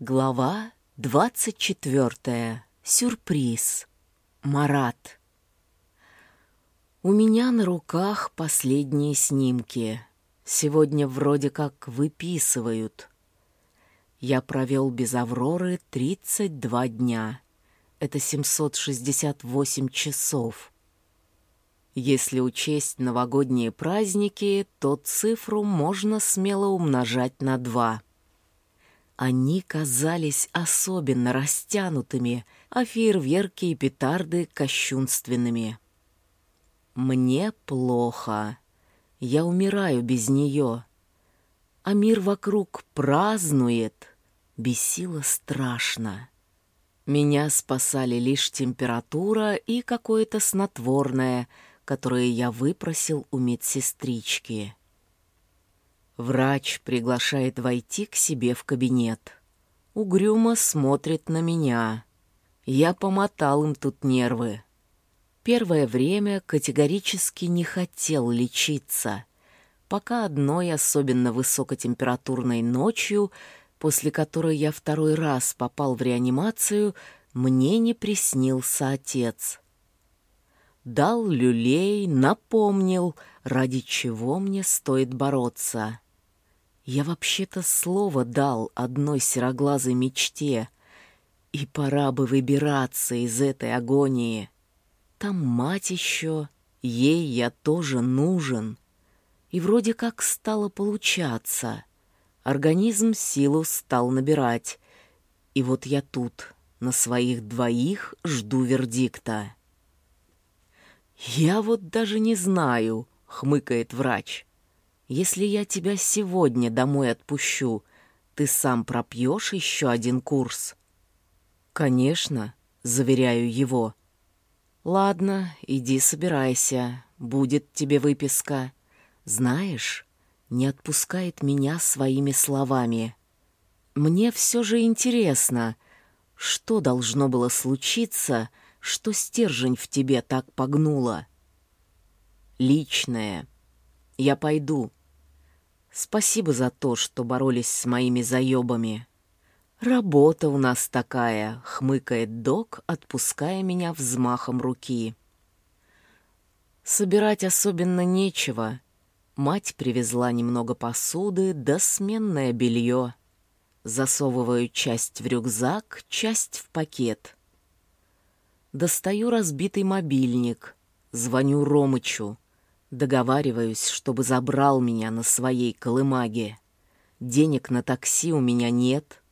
Глава двадцать четвертая. Сюрприз. Марат. У меня на руках последние снимки. Сегодня вроде как выписывают. Я провел без Авроры 32 дня. Это 768 часов. Если учесть новогодние праздники, то цифру можно смело умножать на два. Они казались особенно растянутыми, а фейерверки и петарды — кощунственными. Мне плохо. Я умираю без нее. А мир вокруг празднует. Бесило страшно. Меня спасали лишь температура и какое-то снотворное, которое я выпросил у медсестрички. Врач приглашает войти к себе в кабинет. Угрюмо смотрит на меня. Я помотал им тут нервы. Первое время категорически не хотел лечиться, пока одной особенно высокотемпературной ночью, после которой я второй раз попал в реанимацию, мне не приснился отец. Дал люлей, напомнил, ради чего мне стоит бороться. Я вообще-то слово дал одной сероглазой мечте, и пора бы выбираться из этой агонии. Там мать еще, ей я тоже нужен. И вроде как стало получаться. Организм силу стал набирать. И вот я тут, на своих двоих, жду вердикта. «Я вот даже не знаю», — хмыкает врач. Если я тебя сегодня домой отпущу, ты сам пропьешь еще один курс?» «Конечно», — заверяю его. «Ладно, иди собирайся, будет тебе выписка. Знаешь, не отпускает меня своими словами. Мне все же интересно, что должно было случиться, что стержень в тебе так погнуло?» «Личное. Я пойду». Спасибо за то, что боролись с моими заебами. Работа у нас такая, хмыкает док, отпуская меня взмахом руки. Собирать особенно нечего. Мать привезла немного посуды да сменное белье. Засовываю часть в рюкзак, часть в пакет. Достаю разбитый мобильник. Звоню Ромычу. Договариваюсь, чтобы забрал меня на своей колымаге. Денег на такси у меня нет.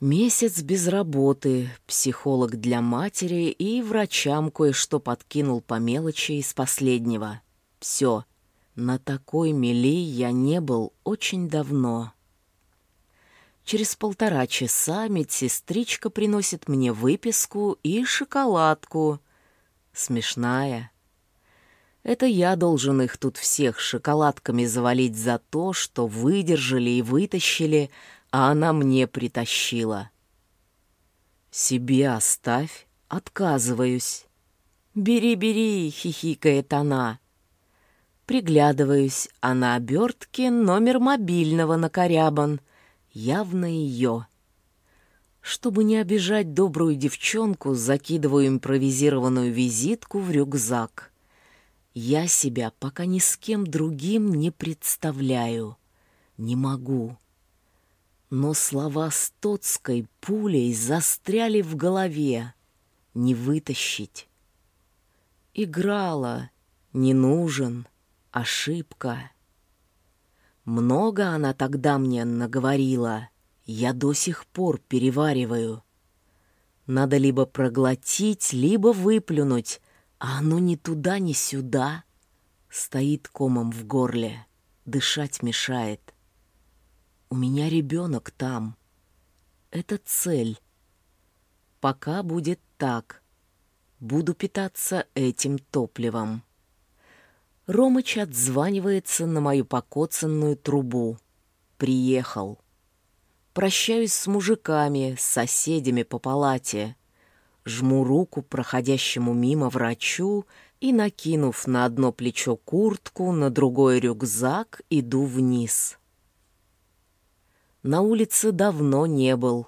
Месяц без работы, психолог для матери и врачам кое-что подкинул по мелочи из последнего. Все. На такой мели я не был очень давно. Через полтора часа медсестричка приносит мне выписку и шоколадку. Смешная, это я должен их тут всех шоколадками завалить за то, что выдержали и вытащили, а она мне притащила. Себе оставь, отказываюсь. «Бери, бери!» — хихикает она. Приглядываюсь, а на обертке номер мобильного накорябан. Явно ее. Чтобы не обижать добрую девчонку, закидываю импровизированную визитку в рюкзак. Я себя пока ни с кем другим не представляю. Не могу. Но слова Стоцкой пулей застряли в голове. Не вытащить. Играла. Не нужен. Ошибка. Много она тогда мне наговорила. Я до сих пор перевариваю. Надо либо проглотить, либо выплюнуть, а оно ни туда, ни сюда. Стоит комом в горле, дышать мешает. У меня ребенок там. Это цель. Пока будет так. Буду питаться этим топливом. Ромыч отзванивается на мою покоцанную трубу. Приехал. Прощаюсь с мужиками, с соседями по палате жму руку проходящему мимо врачу и, накинув на одно плечо куртку, на другой рюкзак, иду вниз. На улице давно не был.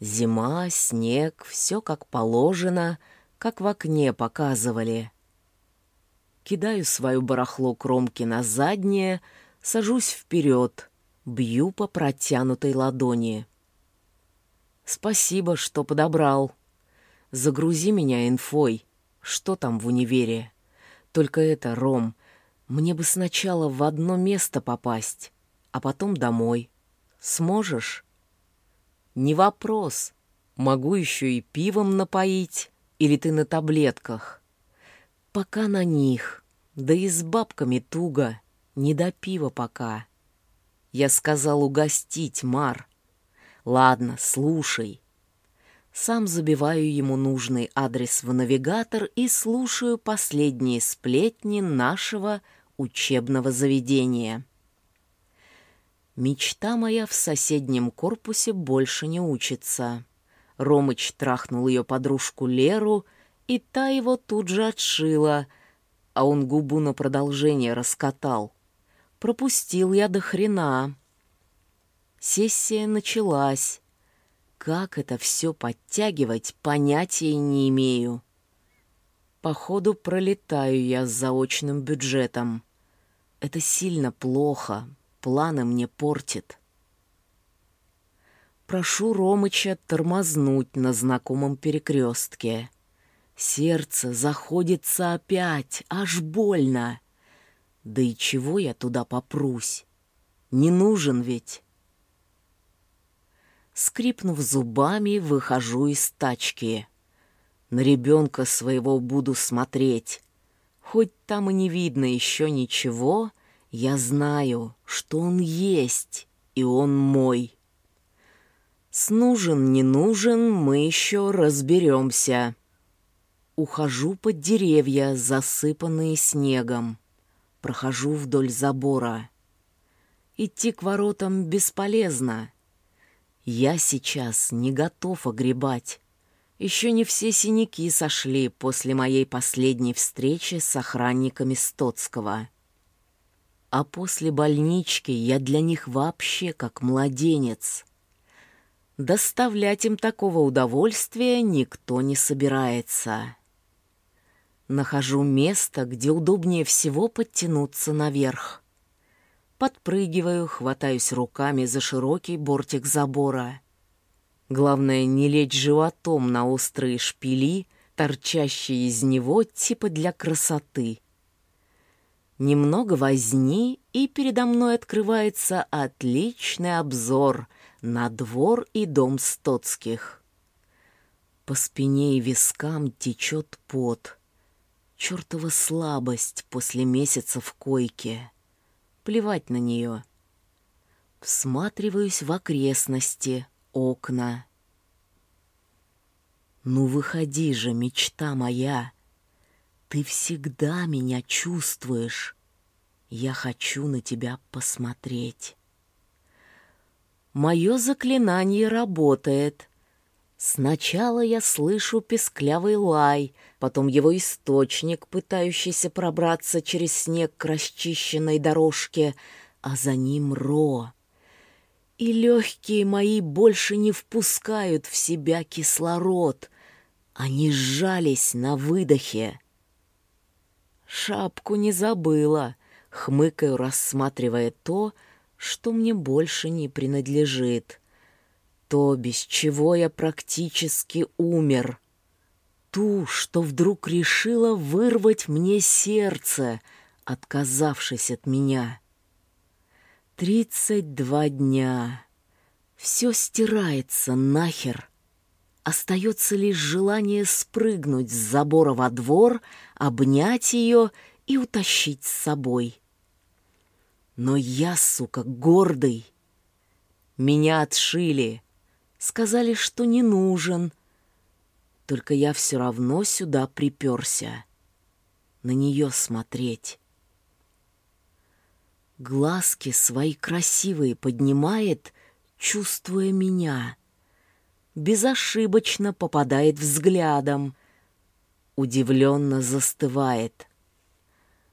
Зима, снег, все как положено, как в окне показывали. Кидаю свою барахло кромки на заднее, сажусь вперед, бью по протянутой ладони. Спасибо, что подобрал. Загрузи меня инфой. Что там в универе? Только это, Ром, мне бы сначала в одно место попасть, а потом домой. Сможешь? Не вопрос. Могу еще и пивом напоить, или ты на таблетках. Пока на них, да и с бабками туго, не до пива пока. Я сказал угостить, Мар. Ладно, слушай. Сам забиваю ему нужный адрес в навигатор и слушаю последние сплетни нашего учебного заведения. Мечта моя в соседнем корпусе больше не учится. Ромыч трахнул ее подружку Леру, и та его тут же отшила, а он губу на продолжение раскатал. Пропустил я до хрена. Сессия началась. Как это все подтягивать, понятия не имею. Походу, пролетаю я с заочным бюджетом. Это сильно плохо, планы мне портит. Прошу Ромыча тормознуть на знакомом перекрестке. Сердце заходится опять, аж больно. Да и чего я туда попрусь? Не нужен ведь. Скрипнув зубами, выхожу из тачки. На ребенка своего буду смотреть. Хоть там и не видно еще ничего, я знаю, что он есть, и он мой. С нужен, не нужен, мы еще разберемся. Ухожу под деревья, засыпанные снегом. Прохожу вдоль забора. Идти к воротам бесполезно. Я сейчас не готов огребать. Еще не все синяки сошли после моей последней встречи с охранниками Стоцкого. А после больнички я для них вообще как младенец. Доставлять им такого удовольствия никто не собирается. Нахожу место, где удобнее всего подтянуться наверх. Подпрыгиваю, хватаюсь руками за широкий бортик забора. Главное, не лечь животом на острые шпили, торчащие из него типа для красоты — Немного возни, и передо мной открывается отличный обзор на двор и дом Стоцких. По спине и вискам течет пот. Чертова слабость после месяца в койке. Плевать на нее. Всматриваюсь в окрестности, окна. Ну выходи же, мечта моя! Ты всегда меня чувствуешь. Я хочу на тебя посмотреть. Мое заклинание работает. Сначала я слышу песклявый лай, потом его источник, пытающийся пробраться через снег к расчищенной дорожке, а за ним ро. И легкие мои больше не впускают в себя кислород. Они сжались на выдохе. Шапку не забыла, хмыкаю, рассматривая то, что мне больше не принадлежит. То, без чего я практически умер. Ту, что вдруг решила вырвать мне сердце, отказавшись от меня. Тридцать два дня. Все стирается нахер. Остается лишь желание спрыгнуть с забора во двор, обнять ее и утащить с собой. Но я, сука, гордый. Меня отшили. Сказали, что не нужен. Только я все равно сюда приперся. На нее смотреть. Глазки свои красивые поднимает, чувствуя меня — безошибочно попадает взглядом, удивленно застывает.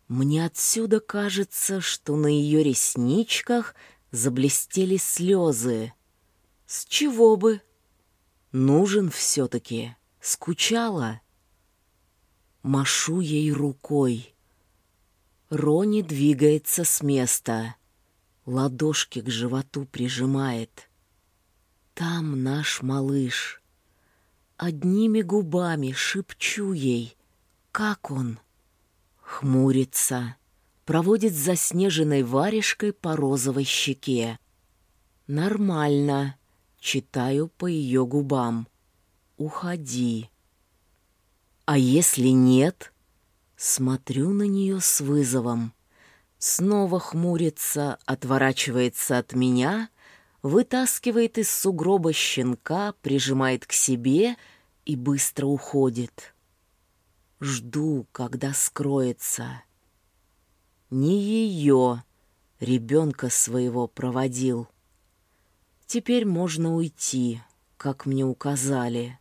Мне отсюда кажется, что на ее ресничках Заблестели слезы. С чего бы? Нужен все-таки. Скучала. Машу ей рукой. Рони двигается с места. Ладошки к животу прижимает. Там наш малыш. Одними губами шепчу ей, как он. Хмурится, проводит заснеженной варежкой по розовой щеке. Нормально, читаю по ее губам. Уходи. А если нет? Смотрю на нее с вызовом. Снова хмурится, отворачивается от меня, вытаскивает из сугроба щенка, прижимает к себе и быстро уходит. Жду, когда скроется. Не ее, ребенка своего проводил. Теперь можно уйти, как мне указали.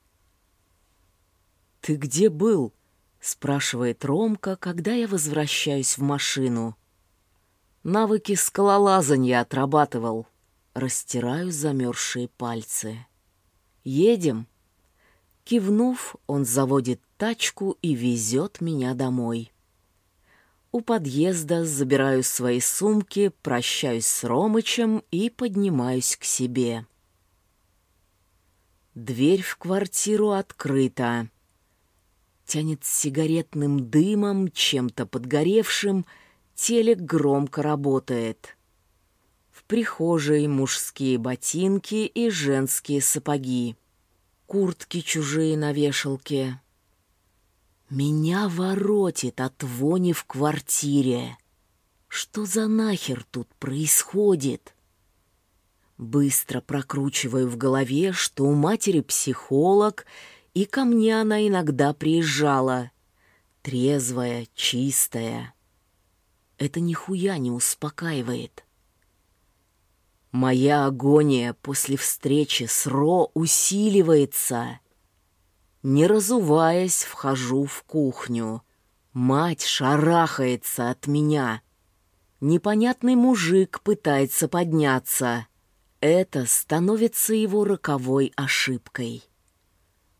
«Ты где был?» — спрашивает Ромка, когда я возвращаюсь в машину. Навыки скалолазанья отрабатывал. Растираю замерзшие пальцы. «Едем?» Кивнув, он заводит тачку и везет меня домой. У подъезда забираю свои сумки, прощаюсь с Ромычем и поднимаюсь к себе. Дверь в квартиру открыта. Тянет сигаретным дымом, чем-то подгоревшим, телек громко работает. В прихожей мужские ботинки и женские сапоги. Куртки чужие на вешалке. Меня воротит от вони в квартире. Что за нахер тут происходит? Быстро прокручиваю в голове, что у матери психолог, и ко мне она иногда приезжала. Трезвая, чистая. Это нихуя не успокаивает. Моя агония после встречи с Ро усиливается. Не разуваясь, вхожу в кухню. Мать шарахается от меня. Непонятный мужик пытается подняться. Это становится его роковой ошибкой.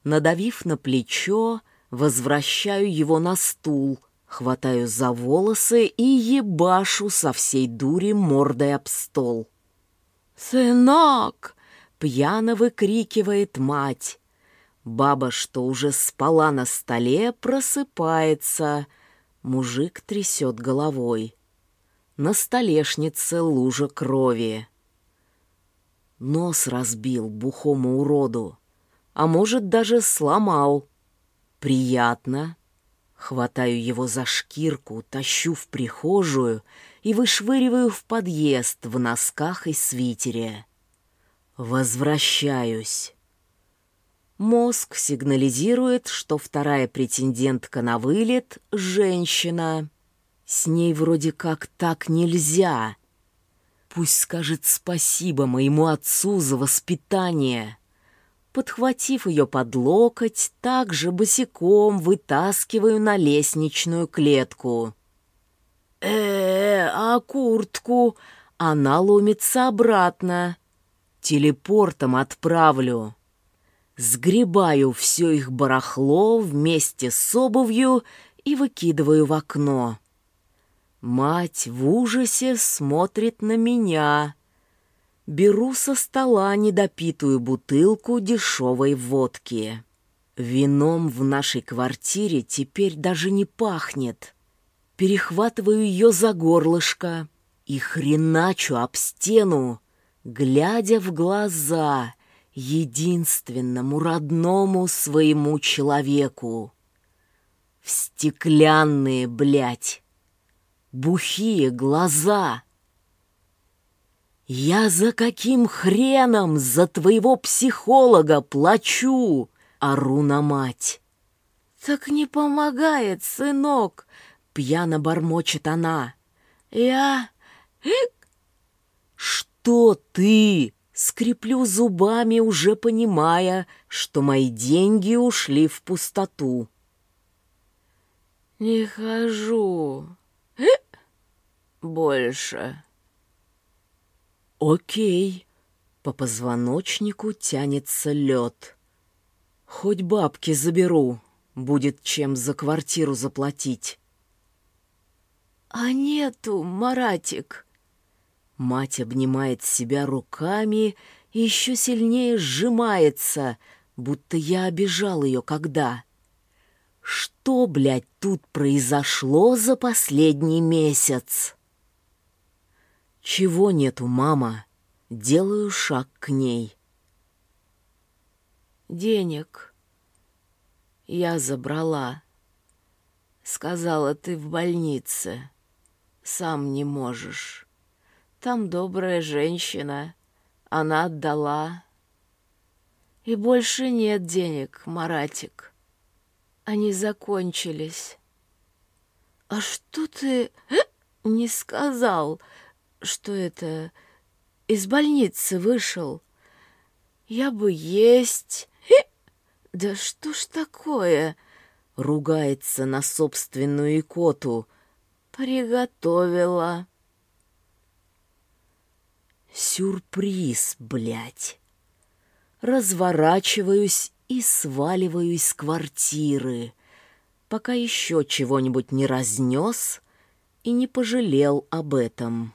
Надавив на плечо, возвращаю его на стул, хватаю за волосы и ебашу со всей дури мордой об стол. «Сынок!» — пьяно выкрикивает мать. Баба, что уже спала на столе, просыпается. Мужик трясет головой. На столешнице лужа крови. Нос разбил бухому уроду, а может, даже сломал. Приятно. Хватаю его за шкирку, тащу в прихожую и вышвыриваю в подъезд в носках и свитере. Возвращаюсь. Мозг сигнализирует, что вторая претендентка на вылет — женщина. С ней вроде как так нельзя. Пусть скажет спасибо моему отцу за воспитание. Подхватив ее под локоть, также босиком вытаскиваю на лестничную клетку. э, -э а куртку? Она ломится обратно. Телепортом отправлю. Сгребаю все их барахло вместе с обувью и выкидываю в окно. Мать в ужасе смотрит на меня. Беру со стола недопитую бутылку дешевой водки. Вином в нашей квартире теперь даже не пахнет. Перехватываю ее за горлышко и хреначу об стену, глядя в глаза единственному родному своему человеку. В стеклянные, блядь, бухие глаза. «Я за каким хреном за твоего психолога плачу?» — ору на мать. «Так не помогает, сынок!» — пьяно бормочет она. «Я...» «Что ты?» — скреплю зубами, уже понимая, что мои деньги ушли в пустоту. «Не хожу», больше. Окей. По позвоночнику тянется лед. Хоть бабки заберу, будет чем за квартиру заплатить. «А нету, Маратик!» Мать обнимает себя руками и еще сильнее сжимается, будто я обижал ее когда. Что, блядь, тут произошло за последний месяц? Чего нету, мама? Делаю шаг к ней. Денег я забрала. Сказала, ты в больнице. Сам не можешь. Там добрая женщина. Она отдала. И больше нет денег, Маратик. Они закончились. А что ты не сказал, что это из больницы вышел? Я бы есть... Да что ж такое? Ругается на собственную икоту. Приготовила. Сюрприз, блядь. Разворачиваюсь и сваливаю из квартиры, пока еще чего-нибудь не разнес и не пожалел об этом.